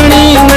આપણી